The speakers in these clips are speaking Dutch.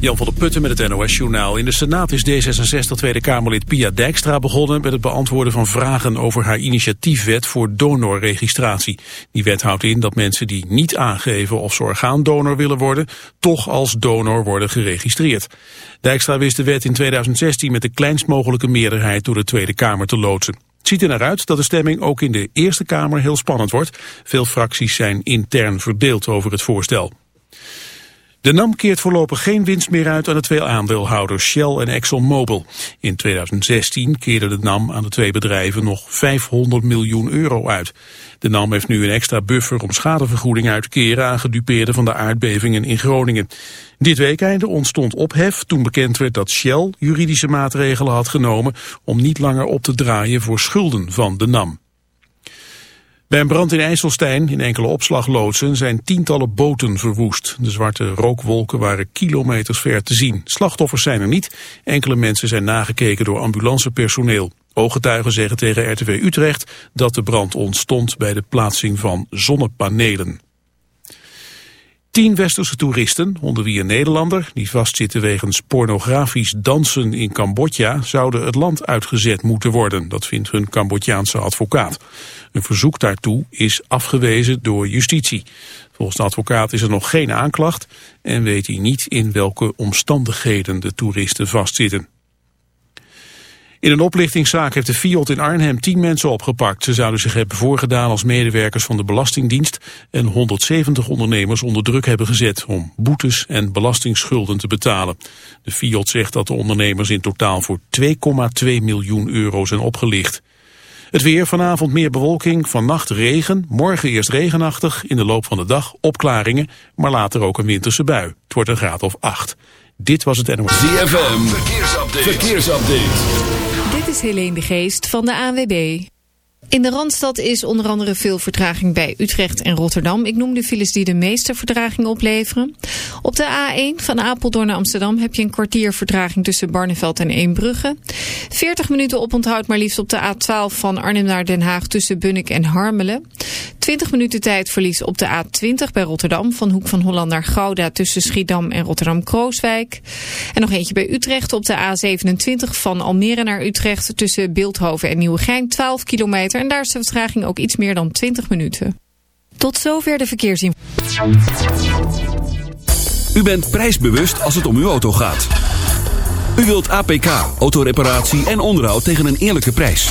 Jan van der Putten met het NOS-journaal. In de Senaat is D66 Tweede Kamerlid Pia Dijkstra begonnen... met het beantwoorden van vragen over haar initiatiefwet voor donorregistratie. Die wet houdt in dat mensen die niet aangeven of ze orgaandonor willen worden... toch als donor worden geregistreerd. Dijkstra wist de wet in 2016 met de kleinst mogelijke meerderheid... door de Tweede Kamer te loodsen. Het ziet er naar uit dat de stemming ook in de Eerste Kamer heel spannend wordt. Veel fracties zijn intern verdeeld over het voorstel. De NAM keert voorlopig geen winst meer uit aan de twee aandeelhouders Shell en ExxonMobil. In 2016 keerde de NAM aan de twee bedrijven nog 500 miljoen euro uit. De NAM heeft nu een extra buffer om schadevergoeding uit te keren aan gedupeerden van de aardbevingen in Groningen. Dit weekende ontstond ophef toen bekend werd dat Shell juridische maatregelen had genomen om niet langer op te draaien voor schulden van de NAM. Bij een brand in IJsselstein in enkele opslagloodsen zijn tientallen boten verwoest. De zwarte rookwolken waren kilometers ver te zien. Slachtoffers zijn er niet. Enkele mensen zijn nagekeken door ambulancepersoneel. Ooggetuigen zeggen tegen RTV Utrecht dat de brand ontstond bij de plaatsing van zonnepanelen. Tien westerse toeristen, onder wie een Nederlander, die vastzitten wegens pornografisch dansen in Cambodja, zouden het land uitgezet moeten worden. Dat vindt hun Cambodjaanse advocaat. Een verzoek daartoe is afgewezen door justitie. Volgens de advocaat is er nog geen aanklacht en weet hij niet in welke omstandigheden de toeristen vastzitten. In een oplichtingszaak heeft de Fiat in Arnhem tien mensen opgepakt. Ze zouden zich hebben voorgedaan als medewerkers van de Belastingdienst en 170 ondernemers onder druk hebben gezet om boetes en belastingsschulden te betalen. De Fiat zegt dat de ondernemers in totaal voor 2,2 miljoen euro zijn opgelicht. Het weer vanavond meer bewolking, vannacht regen, morgen eerst regenachtig, in de loop van de dag opklaringen, maar later ook een winterse bui. Het wordt een graad of 8. Dit was het NOS. ZFM, verkeersupdate. verkeersupdate. Dit is Helene de Geest van de ANWB. In de Randstad is onder andere veel vertraging bij Utrecht en Rotterdam. Ik noem de files die de meeste vertraging opleveren. Op de A1 van Apeldoorn naar Amsterdam heb je een kwartier vertraging tussen Barneveld en Eembrugge. 40 minuten oponthoud maar liefst op de A12 van Arnhem naar Den Haag tussen Bunnik en Harmelen. 20 minuten tijdverlies op de A20 bij Rotterdam van Hoek van Holland naar Gouda tussen Schiedam en Rotterdam-Krooswijk. En nog eentje bij Utrecht op de A27 van Almere naar Utrecht tussen Beeldhoven en Nieuwegein 12 kilometer en daar is de vertraging ook iets meer dan 20 minuten. Tot zover de verkeersinformatie. U bent prijsbewust als het om uw auto gaat. U wilt APK, autoreparatie en onderhoud tegen een eerlijke prijs.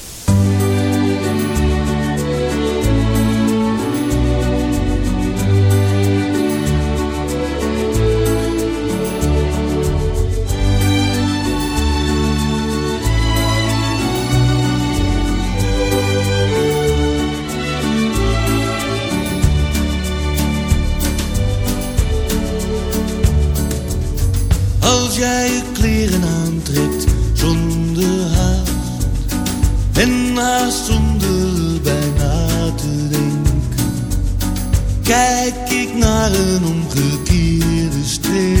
Jij je kleren aantrekt zonder haast en haast zonder bijna te denken, kijk ik naar een omgekeerde striptease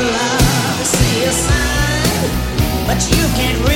love, see a sign, but you can't read.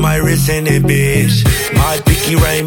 my wrist in it, bitch. My picky rain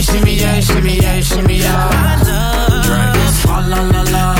Shimmy, shimmy, yeah, shimmy, yeah, shimmy, yeah. Drink. Swalla la la. Drink.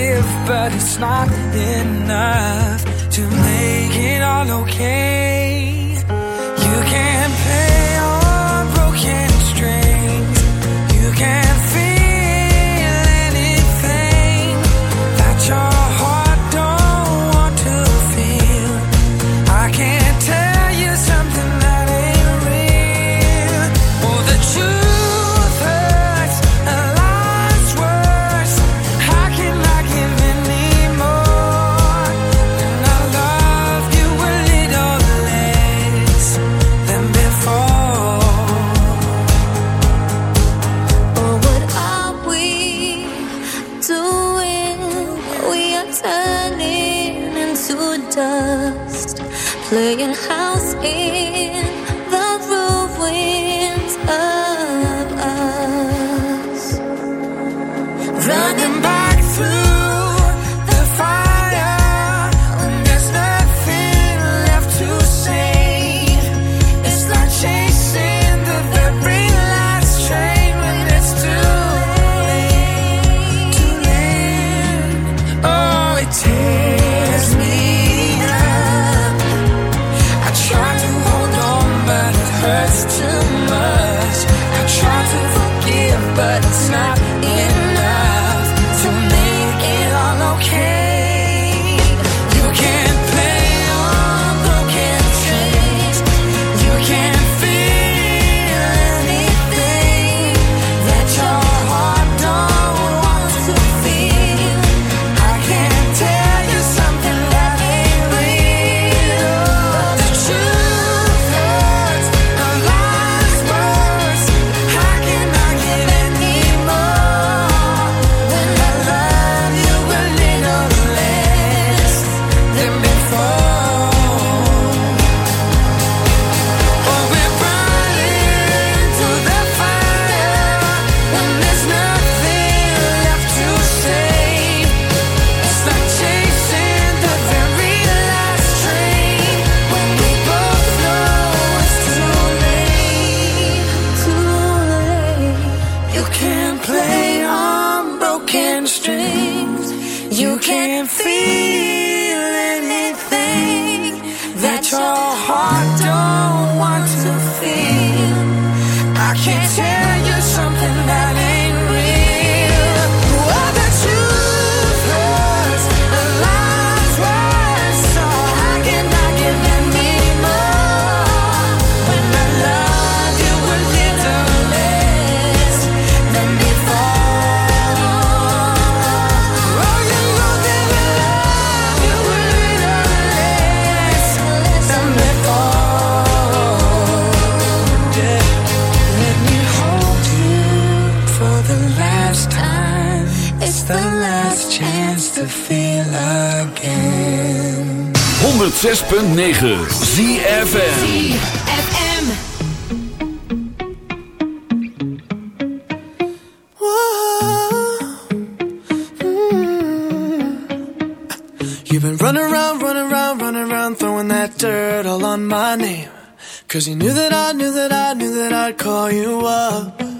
give, but it's not enough to make it all okay. You can't. much. I try to forgive, but it's not enough. feel again. 106.9 ZFM. ZFM. You've been running around, running around, running around, throwing that dirt all on my name. Cause you knew that I knew that I knew that I'd call you up.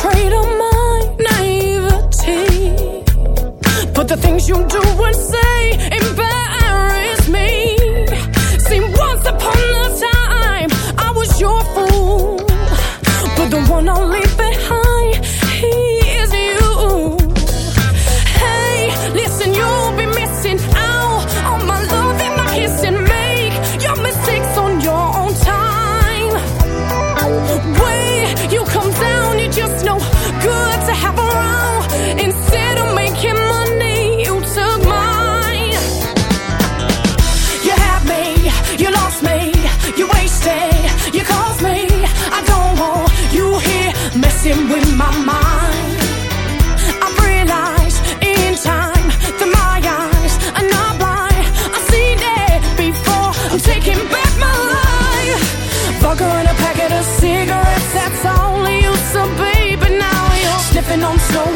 trade on my naivety. But the things you do and say embarrass me. See, once upon a time, I was your fool. But the one I'll leave